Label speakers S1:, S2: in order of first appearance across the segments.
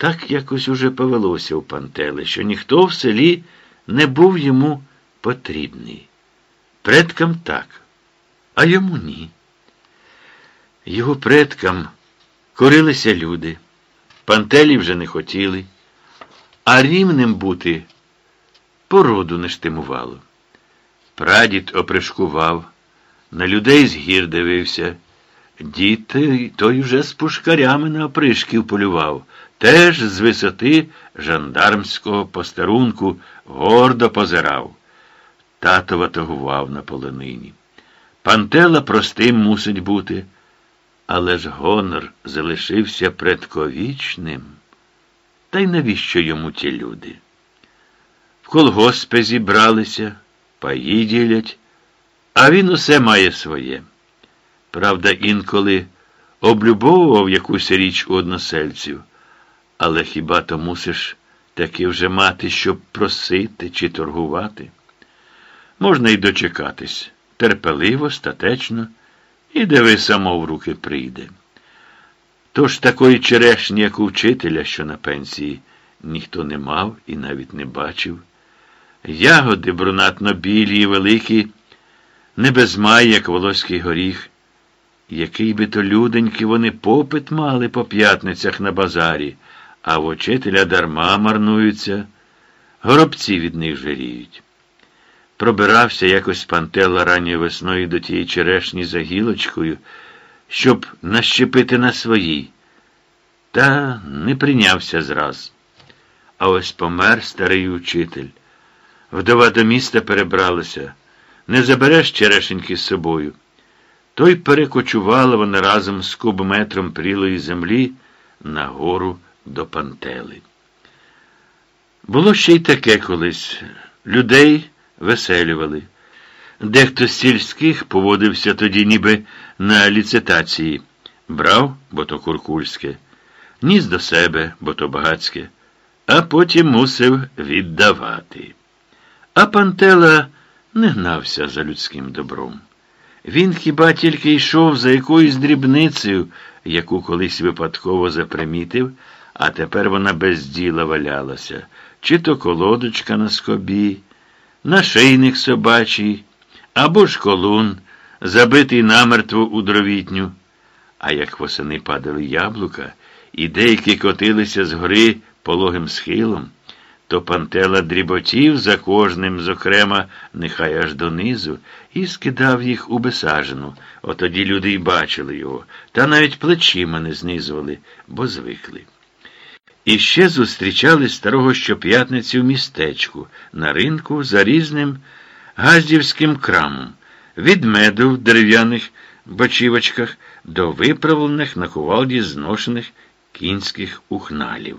S1: Так якось уже повелося у Пантели, що ніхто в селі не був йому потрібний. Предкам так, а йому ні. Його предкам корилися люди, пантелі вже не хотіли, а рівним бути породу не штимувало. Прадід опришкував, на людей з гір дивився. Діти той вже з пушкарями на опришків полював, теж з висоти жандармського постарунку гордо позирав. Тато ватагував на полонині. Пантела простим мусить бути, але ж гонор залишився предковічним. Та й навіщо йому ті люди? В колгоспи зібралися, паї ділять, а він усе має своє. Правда, інколи облюбовував якусь річ у односельців, але хіба то мусиш таки вже мати, щоб просити чи торгувати? Можна й дочекатись терпеливо, статечно, і диви само в руки прийде. Тож такої черешні, як у вчителя, що на пенсії, ніхто не мав і навіть не бачив. Ягоди брунатно білі і великі, не без май, як волоський горіх. Який би то люденьки вони попит мали по п'ятницях на базарі, а в учителя дарма марнуються, горобці від них жиріють. Пробирався якось пантела ранньою весною до тієї черешні за гілочкою, щоб нащепити на своїй, та не прийнявся зраз. А ось помер старий учитель. Вдова до міста перебралася. Не забереш черешеньки з собою. Той перекочувала вона разом з кубометром прілої землі на гору до пантели. Було ще й таке колись. Людей веселювали. Дехто з сільських поводився тоді ніби на ліцитації. Брав, бо то куркульське, ніс до себе, бо то багацьке, а потім мусив віддавати. А Пантела не гнався за людським добром. Він хіба тільки йшов за якоюсь дрібницею, яку колись випадково запримітив, а тепер вона без діла валялася, чи то колодочка на скобі, нашийник собачий, або ж колун, забитий намертво у дровітню. А як восени падали яблука, і деякі котилися з гори пологим схилом, то пантела дріботів за кожним, зокрема, нехай аж донизу, і скидав їх у бесажину. Отоді люди й бачили його, та навіть плечима не знизували, бо звикли. І ще зустрічали старого щоп'ятниці в містечку, на ринку за різним газдівським крамом, від меду в дерев'яних бочівочках до виправлених на кувалді зношених кінських ухналів.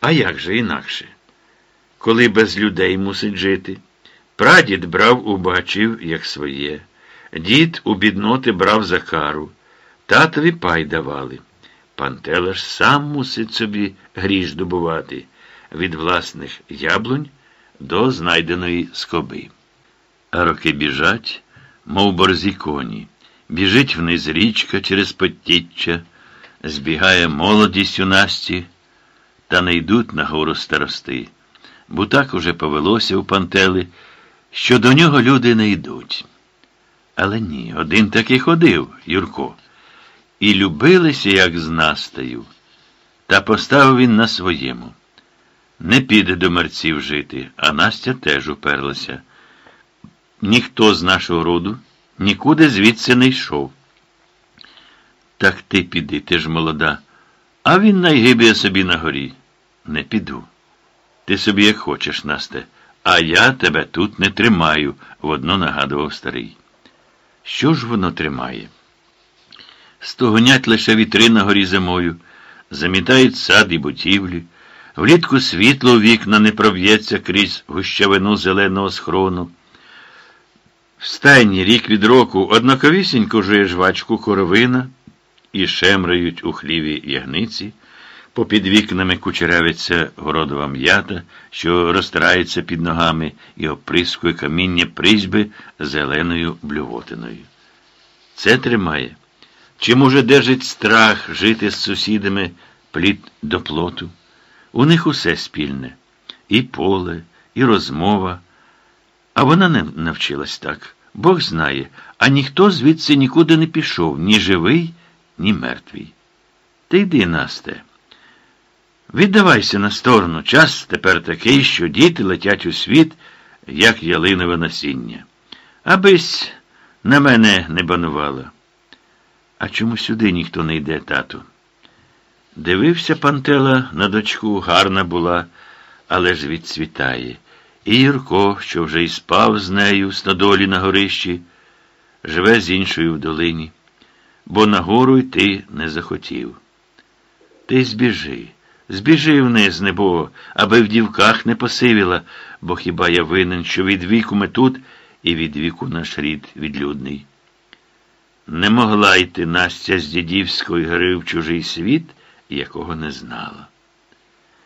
S1: А як же інакше? Коли без людей мусить жити? Прадід брав у бачів, як своє, дід у бідноти брав за кару, татові пай давали. Пантела ж сам мусить собі гріш добувати від власних яблунь до знайденої скоби. А роки біжать, мов борзі коні, біжить вниз річка через потіччя, збігає молодість у Насті, та не йдуть на гору старости, бо так уже повелося у Пантели, що до нього люди не йдуть. Але ні, один таки ходив, Юрко і любилися, як з Настею. Та поставив він на своєму. Не піде до мерців жити, а Настя теж уперлася. Ніхто з нашого роду нікуди звідси не йшов. Так ти піди, ти ж молода, а він найгибає собі на горі. Не піду. Ти собі як хочеш, Насте, а я тебе тут не тримаю, водно нагадував старий. Що ж воно тримає? Стогонять лише вітри на горі зимою, замітають сад і будівлі, влітку світло у вікна не проб'ється крізь гущавину зеленого схрону. В стайні рік від року однаковісінько жує жвачку коровина і шемрають у хліві ягниці. Попід вікнами кучерявиться городова м'ята, що розтирається під ногами і оприскує каміння призьби зеленою блювотиною. Це тримає. Чи, може, держить страх жити з сусідами плід до плоту? У них усе спільне і поле, і розмова. А вона не навчилась так. Бог знає, а ніхто звідси нікуди не пішов, ні живий, ні мертвий. Ти йди, Насте. Віддавайся на сторону. Час тепер такий, що діти летять у світ, як ялинове насіння. Абись на мене не банувала. А чому сюди ніхто не йде, тату? Дивився Пантела на дочку, гарна була, але ж відцвітає. І Юрко, що вже й спав з нею в стодолі на горищі, живе з іншою в долині, бо нагору йти не захотів. Ти збіжи, збіжи вниз, небо, аби в дівках не посивіла, бо хіба я винен, що від віку ми тут і від віку наш рід відлюдний. Не могла йти Настя з дідівської гри в чужий світ, якого не знала.